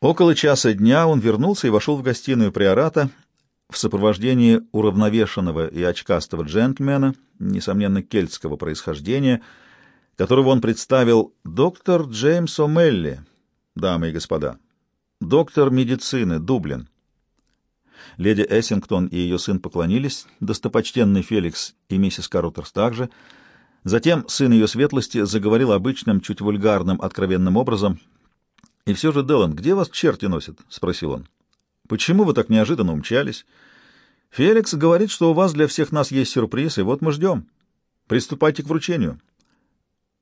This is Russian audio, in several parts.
Около часа дня он вернулся и вошел в гостиную приората в сопровождении уравновешенного и очкастого джентльмена, несомненно, кельтского происхождения, которого он представил доктор Джеймс О'Мелли, дамы и господа, доктор медицины, Дублин. Леди Эссингтон и ее сын поклонились, достопочтенный Феликс и миссис Карутерс также. Затем сын ее светлости заговорил обычным, чуть вульгарным, откровенным образом. «И все же, Делан, где вас черти носят?» — спросил он. «Почему вы так неожиданно умчались?» «Феликс говорит, что у вас для всех нас есть сюрприз, и вот мы ждем. Приступайте к вручению».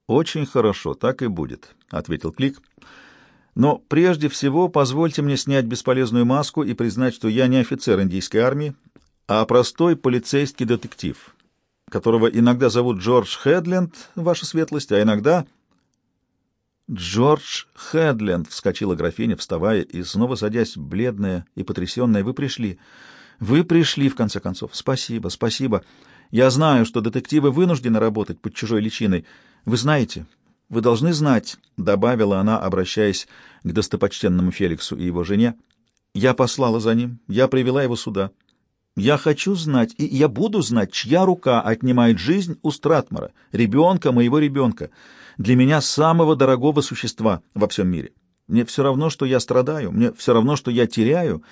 «Очень хорошо, так и будет», — ответил Клик. Но прежде всего позвольте мне снять бесполезную маску и признать, что я не офицер индийской армии, а простой полицейский детектив, которого иногда зовут Джордж Хедленд, ваша светлость, а иногда... «Джордж Хедленд!» — вскочила графиня, вставая и снова садясь, бледная и потрясенная. «Вы пришли. Вы пришли, в конце концов. Спасибо, спасибо. Я знаю, что детективы вынуждены работать под чужой личиной. Вы знаете, вы должны знать, — добавила она, обращаясь к достопочтенному Феликсу и его жене, — я послала за ним, я привела его сюда. Я хочу знать, и я буду знать, чья рука отнимает жизнь у Стратмара, ребенка моего ребенка, для меня самого дорогого существа во всем мире. Мне все равно, что я страдаю, мне все равно, что я теряю,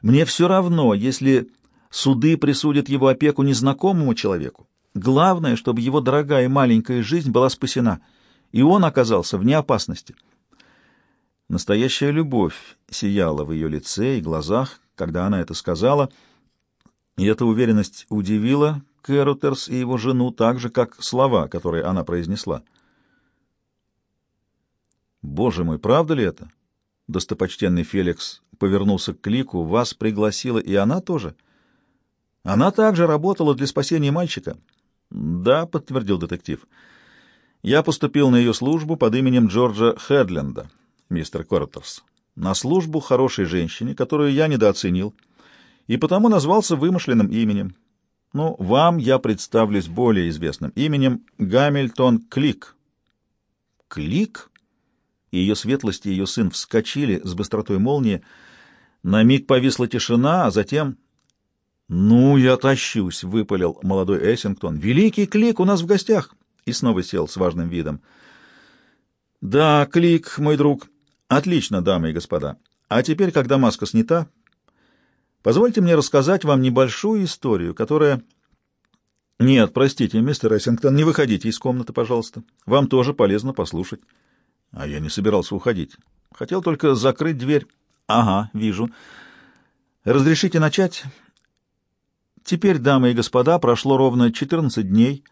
мне все равно, если суды присудят его опеку незнакомому человеку. Главное, чтобы его дорогая маленькая жизнь была спасена — и он оказался вне опасности. Настоящая любовь сияла в ее лице и глазах, когда она это сказала, и эта уверенность удивила Кэрутерс и его жену так же, как слова, которые она произнесла. «Боже мой, правда ли это?» Достопочтенный Феликс повернулся к Клику. «Вас пригласила и она тоже?» «Она также работала для спасения мальчика». «Да», — подтвердил детектив. Я поступил на ее службу под именем Джорджа Хедленда, мистер Кортерс, на службу хорошей женщине, которую я недооценил, и потому назвался вымышленным именем. Ну, вам я представлюсь более известным именем Гамильтон Клик. Клик? И ее светлость и ее сын вскочили с быстротой молнии. На миг повисла тишина, а затем... «Ну, я тащусь», — выпалил молодой Эссингтон. «Великий Клик у нас в гостях!» и снова сел с важным видом. «Да, клик, мой друг. Отлично, дамы и господа. А теперь, когда маска снята, позвольте мне рассказать вам небольшую историю, которая...» «Нет, простите, мистер Эссингтон, не выходите из комнаты, пожалуйста. Вам тоже полезно послушать». «А я не собирался уходить. Хотел только закрыть дверь». «Ага, вижу. Разрешите начать?» Теперь, дамы и господа, прошло ровно 14 дней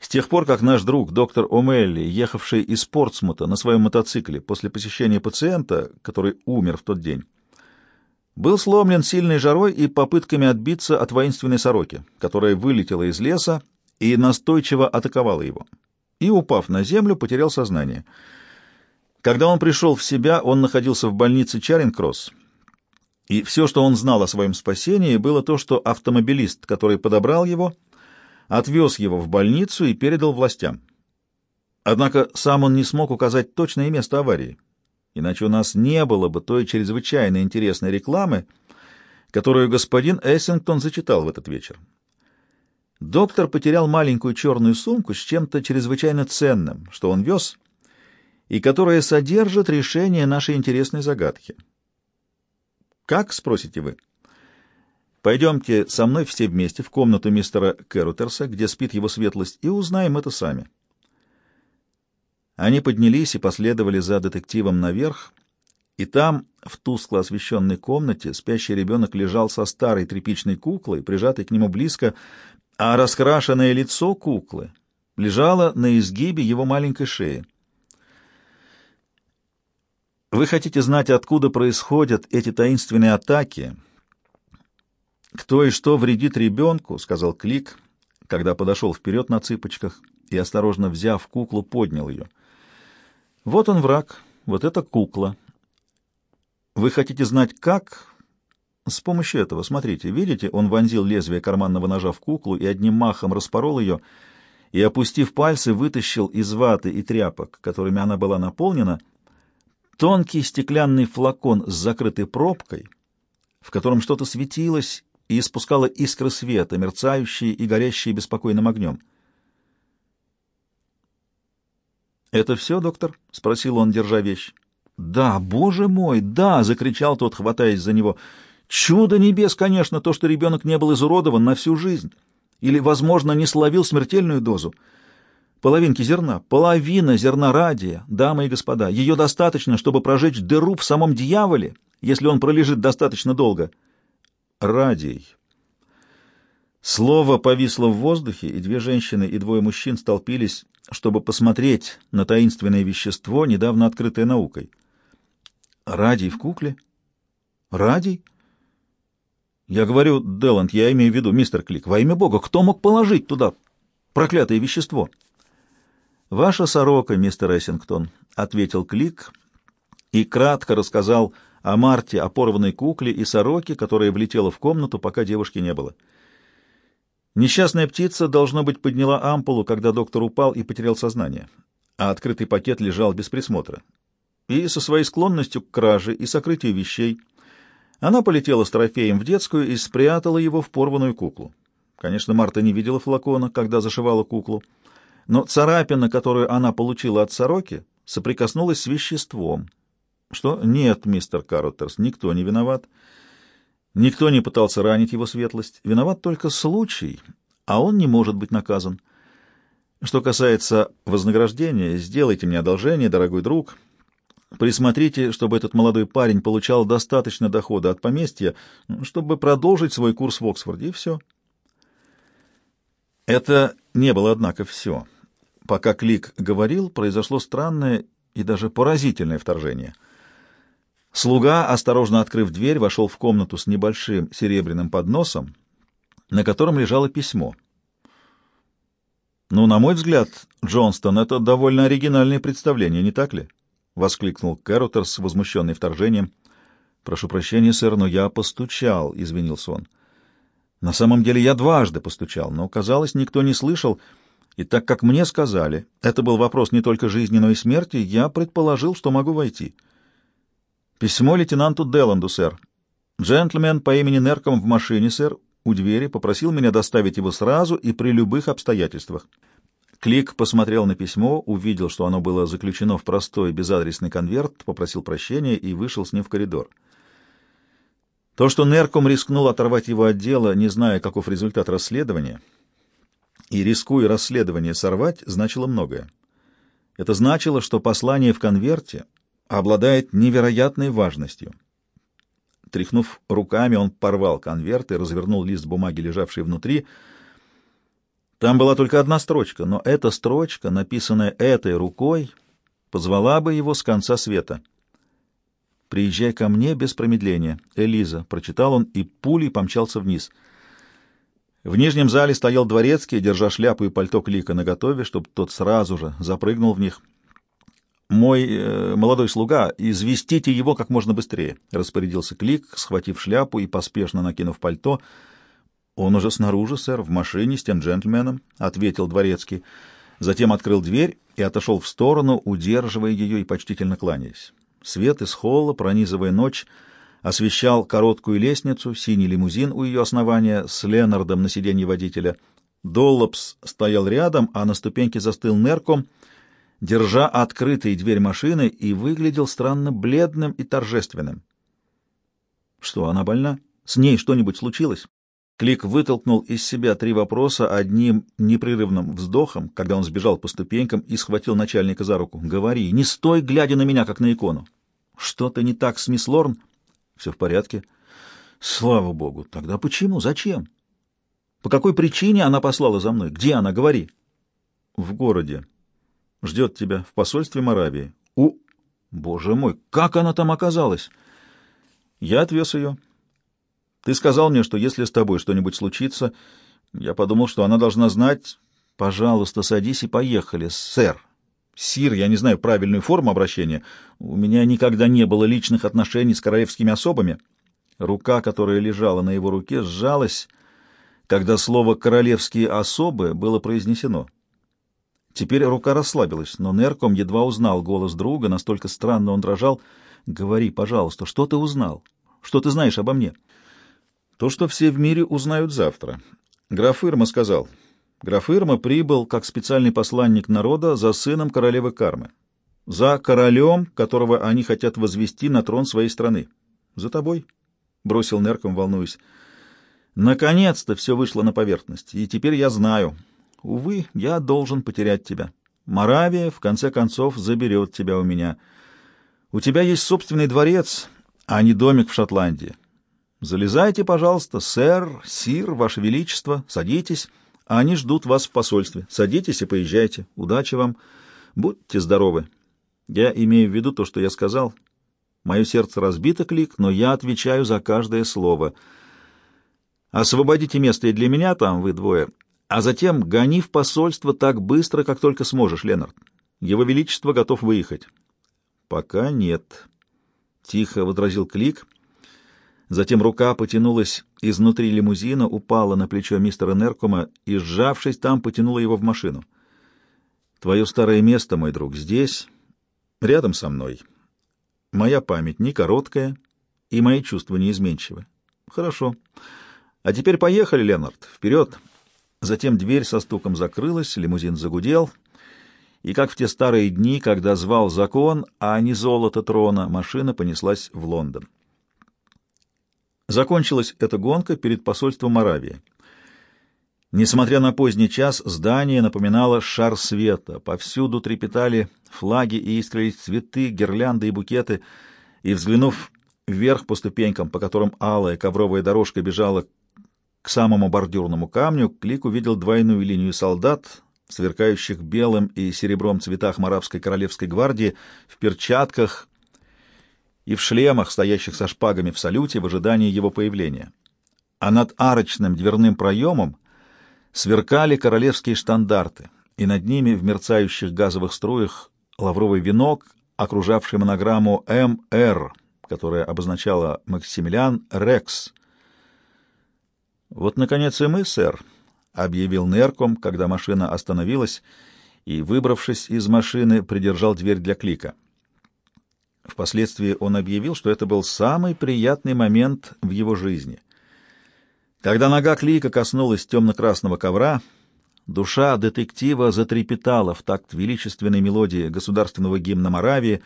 с тех пор, как наш друг, доктор О'Мелли, ехавший из Портсмута на своем мотоцикле после посещения пациента, который умер в тот день, был сломлен сильной жарой и попытками отбиться от воинственной сороки, которая вылетела из леса и настойчиво атаковала его. И, упав на землю, потерял сознание. Когда он пришел в себя, он находился в больнице Чаринг-Кросс, и все, что он знал о своем спасении, было то, что автомобилист, который подобрал его, — отвез его в больницу и передал властям. Однако сам он не смог указать точное место аварии, иначе у нас не было бы той чрезвычайно интересной рекламы, которую господин Эссингтон зачитал в этот вечер. Доктор потерял маленькую черную сумку с чем-то чрезвычайно ценным, что он вез, и которая содержит решение нашей интересной загадки. «Как?» — спросите вы. Пойдемте со мной все вместе в комнату мистера Кэрутерса, где спит его светлость, и узнаем это сами. Они поднялись и последовали за детективом наверх, и там, в тускло освещенной комнате, спящий ребенок лежал со старой тряпичной куклой, прижатой к нему близко, а раскрашенное лицо куклы лежало на изгибе его маленькой шеи. Вы хотите знать, откуда происходят эти таинственные атаки — «Кто и что вредит ребенку», — сказал Клик, когда подошел вперед на цыпочках и, осторожно взяв куклу, поднял ее. «Вот он враг, вот эта кукла. Вы хотите знать, как?» «С помощью этого, смотрите, видите, он вонзил лезвие карманного ножа в куклу и одним махом распорол ее, и, опустив пальцы, вытащил из ваты и тряпок, которыми она была наполнена, тонкий стеклянный флакон с закрытой пробкой, в котором что-то светилось и испускало искры света, мерцающие и горящие беспокойным огнем. «Это все, доктор?» — спросил он, держа вещь. «Да, боже мой, да!» — закричал тот, хватаясь за него. «Чудо небес, конечно, то, что ребенок не был изуродован на всю жизнь. Или, возможно, не словил смертельную дозу. Половинки зерна, половина зерна радия, дамы и господа. Ее достаточно, чтобы прожечь дыру в самом дьяволе, если он пролежит достаточно долго». «Радий». Слово повисло в воздухе, и две женщины и двое мужчин столпились чтобы посмотреть на таинственное вещество, недавно открытое наукой. Радий в кукле? Радий? Я говорю, Деланд, я имею в виду, мистер Клик, во имя Бога, кто мог положить туда проклятое вещество? Ваша сорока, мистер Эссингтон, — ответил Клик и кратко рассказал о Марте, о порванной кукле и сороке, которая влетела в комнату, пока девушки не было. — Несчастная птица, должно быть, подняла ампулу, когда доктор упал и потерял сознание, а открытый пакет лежал без присмотра. И со своей склонностью к краже и сокрытию вещей она полетела с трофеем в детскую и спрятала его в порванную куклу. Конечно, Марта не видела флакона, когда зашивала куклу, но царапина, которую она получила от сороки, соприкоснулась с веществом. Что? Нет, мистер Картерс, никто не виноват. Никто не пытался ранить его светлость. Виноват только случай, а он не может быть наказан. Что касается вознаграждения, сделайте мне одолжение, дорогой друг. Присмотрите, чтобы этот молодой парень получал достаточно дохода от поместья, чтобы продолжить свой курс в Оксфорде, и все. Это не было, однако, все. Пока Клик говорил, произошло странное и даже поразительное вторжение — Слуга, осторожно открыв дверь, вошел в комнату с небольшим серебряным подносом, на котором лежало письмо. «Ну, на мой взгляд, Джонстон, это довольно оригинальное представление, не так ли?» — воскликнул Кэротерс, возмущенный вторжением. «Прошу прощения, сэр, но я постучал», — извинился он. «На самом деле я дважды постучал, но, казалось, никто не слышал, и так как мне сказали, это был вопрос не только жизни, но и смерти, я предположил, что могу войти». Письмо лейтенанту Деланду, сэр. Джентльмен по имени Нерком в машине, сэр, у двери, попросил меня доставить его сразу и при любых обстоятельствах. Клик посмотрел на письмо, увидел, что оно было заключено в простой безадресный конверт, попросил прощения и вышел с ним в коридор. То, что Нерком рискнул оторвать его от дела, не зная, каков результат расследования, и, рискуя расследование сорвать, значило многое. Это значило, что послание в конверте обладает невероятной важностью. Тряхнув руками, он порвал конверт и развернул лист бумаги, лежавший внутри. Там была только одна строчка, но эта строчка, написанная этой рукой, позвала бы его с конца света. «Приезжай ко мне без промедления, Элиза», — прочитал он и пулей помчался вниз. В нижнем зале стоял дворецкий, держа шляпу и пальто Клика наготове, чтобы тот сразу же запрыгнул в них — мой э, молодой слуга, известите его как можно быстрее, — распорядился Клик, схватив шляпу и поспешно накинув пальто. — Он уже снаружи, сэр, в машине с тем джентльменом, — ответил дворецкий. Затем открыл дверь и отошел в сторону, удерживая ее и почтительно кланяясь. Свет из холла, пронизывая ночь, освещал короткую лестницу, синий лимузин у ее основания с Ленардом на сиденье водителя. Доллопс стоял рядом, а на ступеньке застыл Нерком — держа открытой дверь машины, и выглядел странно бледным и торжественным. Что, она больна? С ней что-нибудь случилось? Клик вытолкнул из себя три вопроса одним непрерывным вздохом, когда он сбежал по ступенькам и схватил начальника за руку. «Говори, не стой, глядя на меня, как на икону!» «Что-то не так с мисс Лорн?» «Все в порядке». «Слава богу! Тогда почему? Зачем?» «По какой причине она послала за мной? Где она? Говори!» «В городе», Ждет тебя в посольстве Моравии. У... Боже мой, как она там оказалась? Я отвез ее. Ты сказал мне, что если с тобой что-нибудь случится, я подумал, что она должна знать... Пожалуйста, садись и поехали, сэр. Сир, я не знаю правильную форму обращения. У меня никогда не было личных отношений с королевскими особами. Рука, которая лежала на его руке, сжалась, когда слово «королевские особы» было произнесено. Теперь рука расслабилась, но Нерком едва узнал голос друга, настолько странно он дрожал. «Говори, пожалуйста, что ты узнал? Что ты знаешь обо мне?» «То, что все в мире узнают завтра». Граф Ирма сказал. Граф Ирма прибыл как специальный посланник народа за сыном королевы Кармы. За королем, которого они хотят возвести на трон своей страны. «За тобой?» — бросил Нерком, волнуясь. «Наконец-то все вышло на поверхность, и теперь я знаю». Увы, я должен потерять тебя. Моравия, в конце концов, заберет тебя у меня. У тебя есть собственный дворец, а не домик в Шотландии. Залезайте, пожалуйста, сэр, сир, ваше величество, садитесь. Они ждут вас в посольстве. Садитесь и поезжайте. Удачи вам. Будьте здоровы. Я имею в виду то, что я сказал. Мое сердце разбито, Клик, но я отвечаю за каждое слово. Освободите место и для меня там, вы двое, а затем гони в посольство так быстро, как только сможешь, Ленард. Его Величество готов выехать. Пока нет. Тихо возразил Клик. Затем рука потянулась изнутри лимузина, упала на плечо мистера Неркома и, сжавшись там, потянула его в машину. Твое старое место, мой друг, здесь, рядом со мной. Моя память не короткая, и мои чувства неизменчивы. Хорошо. А теперь поехали, Ленард, вперед. Затем дверь со стуком закрылась, лимузин загудел, и, как в те старые дни, когда звал закон, а не золото трона, машина понеслась в Лондон. Закончилась эта гонка перед посольством Моравии. Несмотря на поздний час, здание напоминало шар света. Повсюду трепетали флаги и искрились цветы, гирлянды и букеты. И, взглянув вверх по ступенькам, по которым алая ковровая дорожка бежала к самому бордюрному камню Клик увидел двойную линию солдат, сверкающих белым и серебром цветах Моравской королевской гвардии, в перчатках и в шлемах, стоящих со шпагами в салюте в ожидании его появления. А над арочным дверным проемом сверкали королевские штандарты, и над ними в мерцающих газовых струях лавровый венок, окружавший монограмму «МР», которая обозначала «Максимилиан Рекс», «Вот, наконец, и мы, сэр», — объявил Нерком, когда машина остановилась, и, выбравшись из машины, придержал дверь для клика. Впоследствии он объявил, что это был самый приятный момент в его жизни. Когда нога клика коснулась темно-красного ковра, душа детектива затрепетала в такт величественной мелодии государственного гимна Моравии,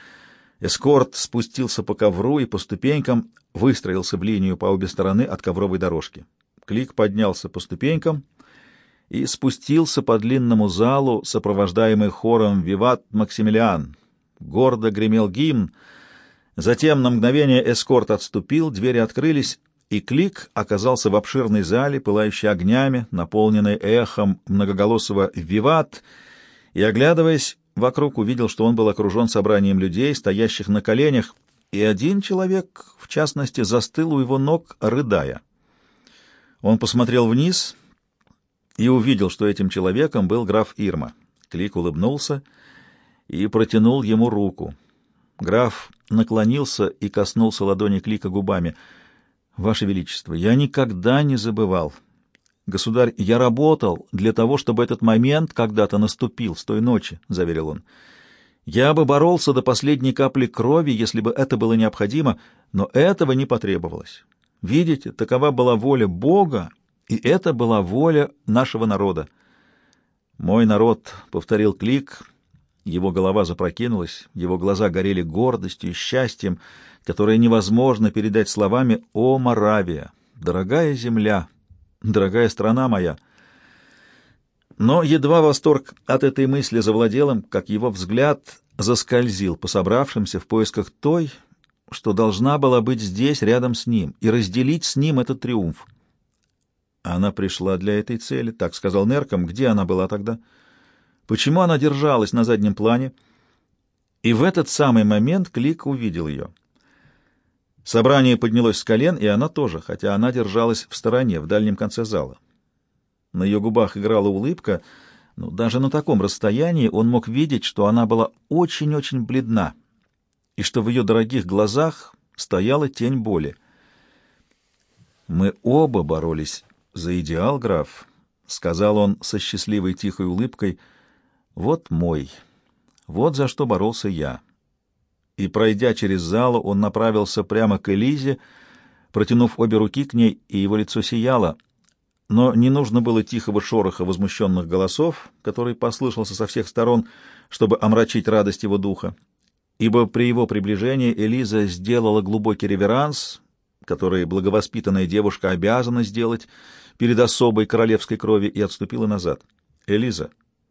эскорт спустился по ковру и по ступенькам выстроился в линию по обе стороны от ковровой дорожки. Клик поднялся по ступенькам и спустился по длинному залу, сопровождаемый хором «Виват Максимилиан». Гордо гремел гимн. Затем на мгновение эскорт отступил, двери открылись, и Клик оказался в обширной зале, пылающей огнями, наполненной эхом многоголосого «Виват», и, оглядываясь, вокруг увидел, что он был окружен собранием людей, стоящих на коленях, и один человек, в частности, застыл у его ног, рыдая. Он посмотрел вниз и увидел, что этим человеком был граф Ирма. Клик улыбнулся и протянул ему руку. Граф наклонился и коснулся ладони Клика губами. «Ваше Величество, я никогда не забывал. Государь, я работал для того, чтобы этот момент когда-то наступил с той ночи», — заверил он. «Я бы боролся до последней капли крови, если бы это было необходимо, но этого не потребовалось. Видите, такова была воля Бога, и это была воля нашего народа. «Мой народ», — повторил Клик, его голова запрокинулась, его глаза горели гордостью и счастьем, которое невозможно передать словами «О, Моравия! Дорогая земля! Дорогая страна моя!» Но едва восторг от этой мысли завладел им, как его взгляд заскользил по собравшимся в поисках той, что должна была быть здесь, рядом с ним, и разделить с ним этот триумф. Она пришла для этой цели, так сказал Нерком. Где она была тогда? Почему она держалась на заднем плане? И в этот самый момент Клик увидел ее. Собрание поднялось с колен, и она тоже, хотя она держалась в стороне, в дальнем конце зала. На ее губах играла улыбка, но даже на таком расстоянии он мог видеть, что она была очень-очень бледна и что в ее дорогих глазах стояла тень боли. «Мы оба боролись за идеал, граф», — сказал он со счастливой тихой улыбкой, Вот мой. Вот за что боролся я. И, пройдя через залу, он направился прямо к Элизе, протянув обе руки к ней, и его лицо сияло. Но не нужно было тихого шороха возмущенных голосов, который послышался со всех сторон, чтобы омрачить радость его духа, ибо при его приближении Элиза сделала глубокий реверанс, который благовоспитанная девушка обязана сделать перед особой королевской крови, и отступила назад. «Элиза!»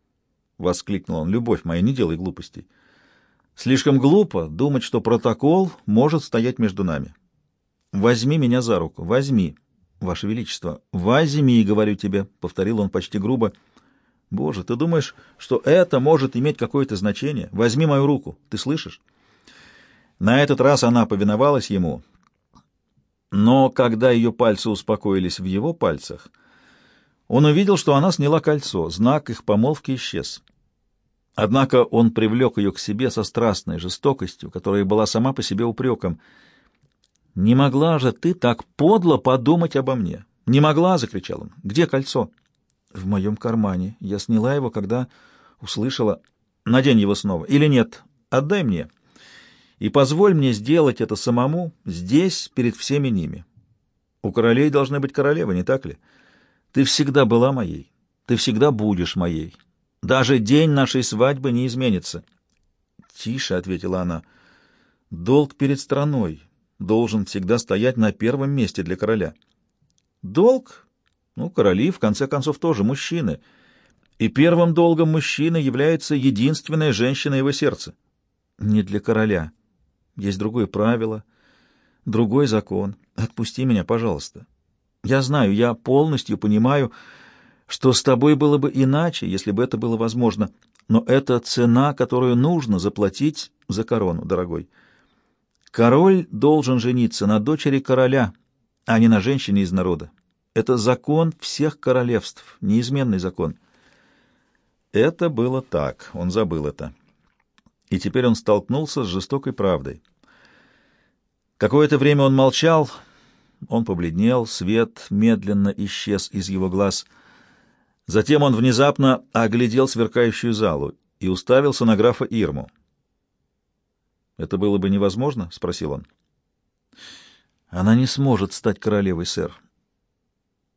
— воскликнул он. «Любовь моя, не делай глупостей. Слишком глупо думать, что протокол может стоять между нами. Возьми меня за руку, возьми, Ваше Величество, возьми, говорю тебе, — повторил он почти грубо. Боже, ты думаешь, что это может иметь какое-то значение? Возьми мою руку, ты слышишь? На этот раз она повиновалась ему, но когда ее пальцы успокоились в его пальцах, он увидел, что она сняла кольцо, знак их помолвки исчез. Однако он привлек ее к себе со страстной жестокостью, которая была сама по себе упреком. «Не могла же ты так подло подумать обо мне!» «Не могла!» — закричал он. «Где кольцо?» «В моем кармане. Я сняла его, когда услышала...» «Надень его снова. Или нет? Отдай мне. И позволь мне сделать это самому здесь, перед всеми ними. У королей должны быть королевы, не так ли? Ты всегда была моей. Ты всегда будешь моей. Даже день нашей свадьбы не изменится. — Тише, — ответила она, — долг перед страной должен всегда стоять на первом месте для короля. Долг? Ну, короли, в конце концов, тоже мужчины. И первым долгом мужчины является единственная женщина его сердца. Не для короля. Есть другое правило, другой закон. Отпусти меня, пожалуйста. Я знаю, я полностью понимаю, что с тобой было бы иначе, если бы это было возможно, но это цена, которую нужно заплатить за корону, дорогой. Король должен жениться на дочери короля, а не на женщине из народа. Это закон всех королевств, неизменный закон. Это было так, он забыл это. И теперь он столкнулся с жестокой правдой. Какое-то время он молчал, он побледнел, свет медленно исчез из его глаз — Затем он внезапно оглядел сверкающую залу и уставился на графа Ирму. «Это было бы невозможно?» — спросил он. «Она не сможет стать королевой, сэр.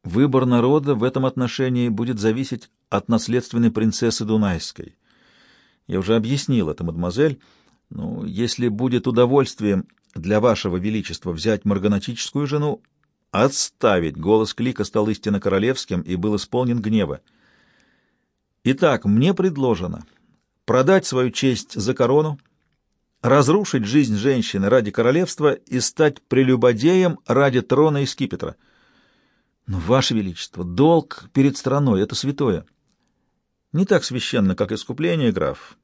Выбор народа в этом отношении будет зависеть от наследственной принцессы Дунайской. Я уже объяснил это, мадемуазель. Ну, если будет удовольствием для вашего величества взять марганатическую жену, «Отставить!» — голос Клика стал истинно королевским и был исполнен гнева. «Итак, мне предложено продать свою честь за корону, разрушить жизнь женщины ради королевства и стать прелюбодеем ради трона и скипетра. Но, Ваше Величество, долг перед страной — это святое. Не так священно, как искупление, граф.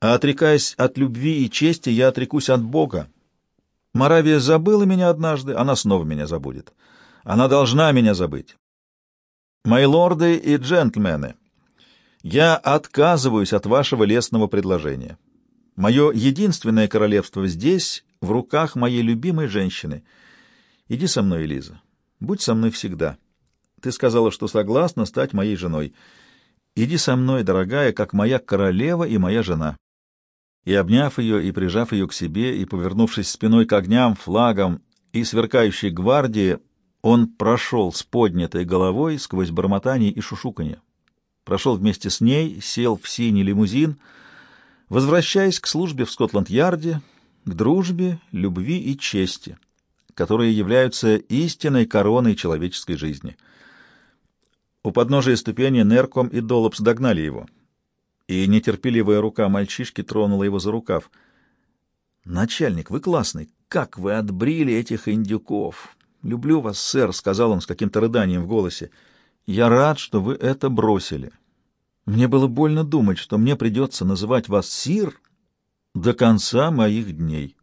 А отрекаясь от любви и чести, я отрекусь от Бога, Моравия забыла меня однажды, она снова меня забудет. Она должна меня забыть. Мои лорды и джентльмены, я отказываюсь от вашего лестного предложения. Мое единственное королевство здесь, в руках моей любимой женщины. Иди со мной, Элиза. Будь со мной всегда. Ты сказала, что согласна стать моей женой. Иди со мной, дорогая, как моя королева и моя жена и, обняв ее и прижав ее к себе, и, повернувшись спиной к огням, флагам и сверкающей гвардии, он прошел с поднятой головой сквозь бормотание и шушуканье. Прошел вместе с ней, сел в синий лимузин, возвращаясь к службе в Скотланд-Ярде, к дружбе, любви и чести, которые являются истинной короной человеческой жизни. У подножия ступени Нерком и Доллопс догнали его — и нетерпеливая рука мальчишки тронула его за рукав. «Начальник, вы классный. Как вы отбрили этих индюков!» «Люблю вас, сэр», — сказал он с каким-то рыданием в голосе. «Я рад, что вы это бросили. Мне было больно думать, что мне придется называть вас сир до конца моих дней».